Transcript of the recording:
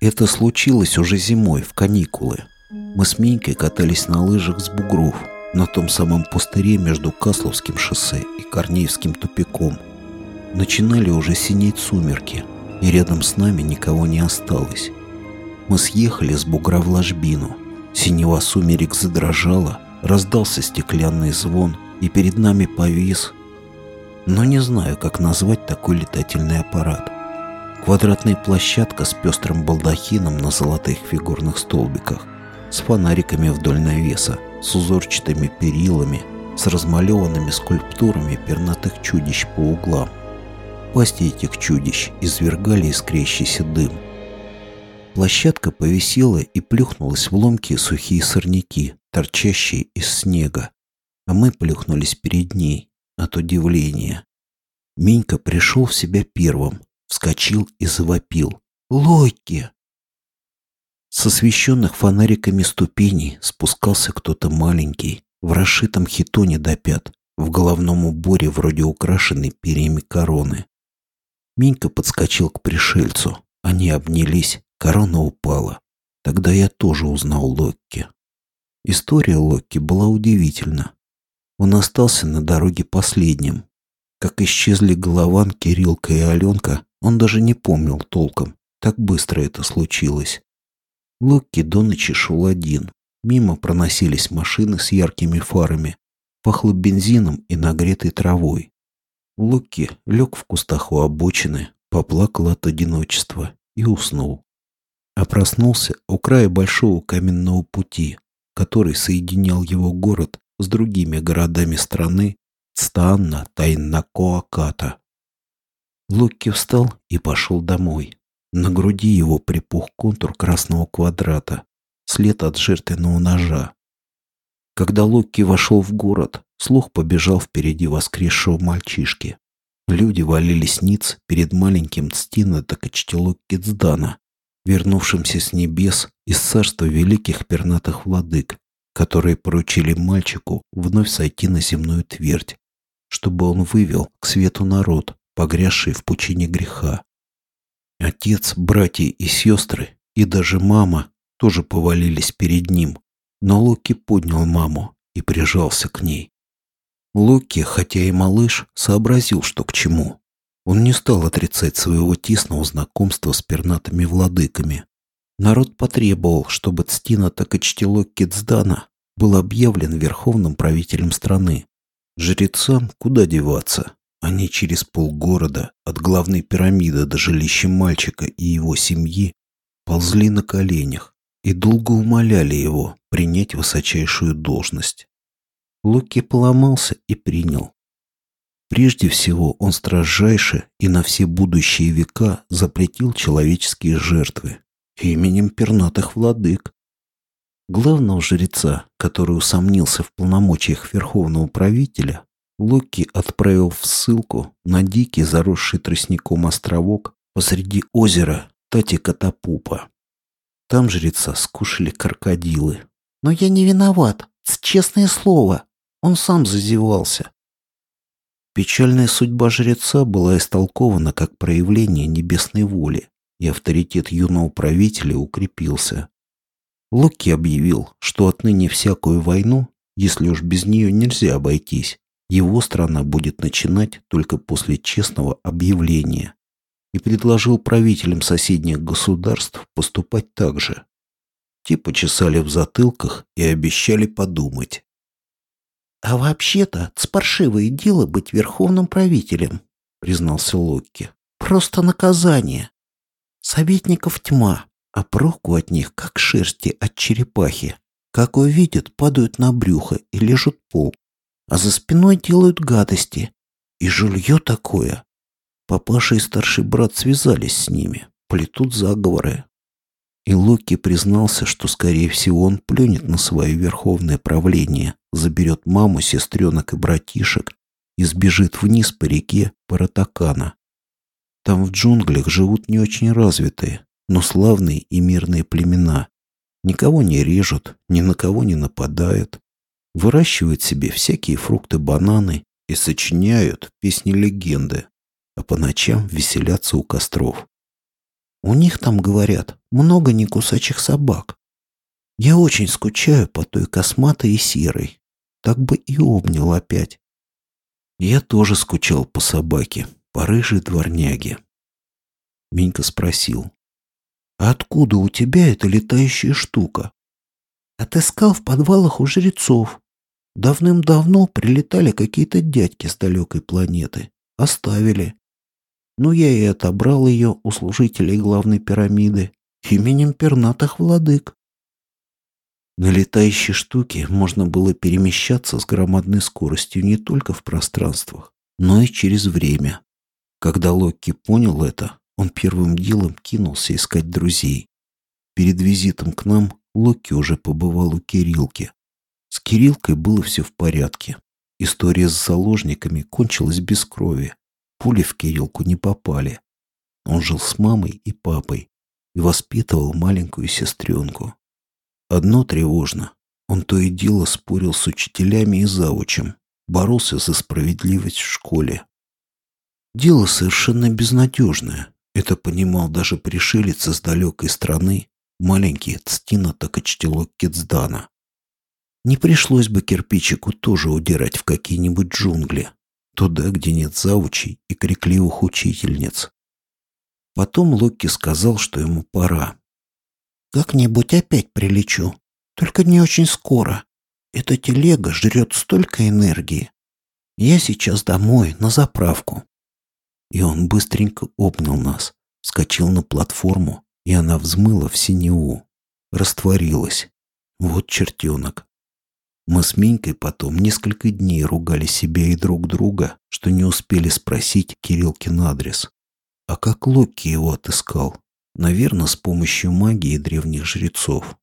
Это случилось уже зимой, в каникулы. Мы с Минькой катались на лыжах с бугров, на том самом пустыре между Касловским шоссе и Корнеевским тупиком. Начинали уже синеть сумерки, и рядом с нами никого не осталось. Мы съехали с бугра в ложбину. Синева сумерек задрожала, раздался стеклянный звон, и перед нами повис... Но не знаю, как назвать такой летательный аппарат. Квадратная площадка с пестрым балдахином на золотых фигурных столбиках, с фонариками вдоль навеса, с узорчатыми перилами, с размалеванными скульптурами пернатых чудищ по углам. Пасти этих чудищ извергали искрящийся дым. Площадка повисела и плюхнулась в ломкие сухие сорняки, торчащие из снега. А мы плюхнулись перед ней от удивления. Минька пришел в себя первым, вскочил и завопил. «Локи!» С освещенных фонариками ступеней спускался кто-то маленький, в расшитом хитоне до пят, в головном уборе вроде украшенной перьями короны. Минька подскочил к пришельцу. Они обнялись, корона упала. Тогда я тоже узнал Локки. История Локки была удивительна. Он остался на дороге последним. Как исчезли Голован, Кириллка и Аленка, он даже не помнил толком. Так быстро это случилось. Локки до ночи шел один. Мимо проносились машины с яркими фарами. Пахло бензином и нагретой травой. Локки лег в кустах у обочины, поплакал от одиночества и уснул. А проснулся у края большого каменного пути, который соединял его город с другими городами страны Цтанна Тайнакоаката. Локки встал и пошел домой. На груди его припух контур красного квадрата, след от жертвенного ножа. Когда Локки вошел в город, слух побежал впереди воскресшего мальчишки. Люди валились ниц перед маленьким Цтина Такачтелок Кицдана, вернувшимся с небес из царства великих пернатых владык, которые поручили мальчику вновь сойти на земную твердь, чтобы он вывел к свету народ, погрязший в пучине греха. Отец, братья и сестры, и даже мама тоже повалились перед ним, но Локи поднял маму и прижался к ней. Локи, хотя и малыш, сообразил, что к чему. Он не стал отрицать своего тесного знакомства с пернатыми владыками. Народ потребовал, чтобы Цтина Такачтилок Кицдана был объявлен верховным правителем страны. Жрецам куда деваться? Они через полгорода, от главной пирамиды до жилища мальчика и его семьи, ползли на коленях и долго умоляли его принять высочайшую должность. Луки поломался и принял. Прежде всего, он строжайше и на все будущие века запретил человеческие жертвы именем пернатых владык. Главного жреца, который усомнился в полномочиях верховного правителя, Локи отправил в ссылку на дикий заросший тростником островок посреди озера Тати-Катапупа. Там жреца скушали крокодилы. «Но я не виноват, честное слово. Он сам зазевался». Печальная судьба жреца была истолкована как проявление небесной воли, и авторитет юного правителя укрепился. Локи объявил, что отныне всякую войну, если уж без нее нельзя обойтись, его страна будет начинать только после честного объявления и предложил правителям соседних государств поступать так же. Те почесали в затылках и обещали подумать. «А вообще-то, спаршивое дело быть верховным правителем», — признался Локки. «Просто наказание. Советников тьма, а проку от них, как шерсти от черепахи. Как увидят, падают на брюхо и лежат пол а за спиной делают гадости. И жилье такое. Папаша и старший брат связались с ними, плетут заговоры. И Локи признался, что, скорее всего, он плюнет на свое верховное правление, заберет маму, сестренок и братишек и сбежит вниз по реке Паратакана. Там в джунглях живут не очень развитые, но славные и мирные племена. Никого не режут, ни на кого не нападают, выращивают себе всякие фрукты, бананы и сочиняют песни-легенды, а по ночам веселятся у костров. У них там, говорят, много некусачих собак. Я очень скучаю по той косматой и серой. Так бы и обнял опять. Я тоже скучал по собаке, по рыжей дворняге. Минька спросил. «А откуда у тебя эта летающая штука?» «Отыскал в подвалах у жрецов. Давным-давно прилетали какие-то дядьки с далекой планеты. Оставили. Ну, я и отобрал ее у служителей главной пирамиды именем пернатых владык. На летающей штуке можно было перемещаться с громадной скоростью не только в пространствах, но и через время. Когда Локки понял это, он первым делом кинулся искать друзей. Перед визитом к нам Локки уже побывал у Кирилки. С Кириллкой было все в порядке. История с заложниками кончилась без крови. Пули в Кириллку не попали. Он жил с мамой и папой и воспитывал маленькую сестренку. Одно тревожно. Он то и дело спорил с учителями и заучем, боролся за справедливость в школе. Дело совершенно безнадежное. Это понимал даже пришелец из далекой страны, маленький Цтина Токочтелок Кицдана. Не пришлось бы кирпичику тоже удирать в какие-нибудь джунгли, туда, где нет заучей и крикливых учительниц. Потом Локки сказал, что ему пора. Как-нибудь опять прилечу. Только не очень скоро. Эта телега жрет столько энергии. Я сейчас домой, на заправку. И он быстренько обнял нас, вскочил на платформу, и она взмыла в синеву. Растворилась. Вот чертенок. Мы с Менькой потом несколько дней ругали себя и друг друга, что не успели спросить Кириллкин адрес. А как Локки его отыскал? Наверное, с помощью магии древних жрецов.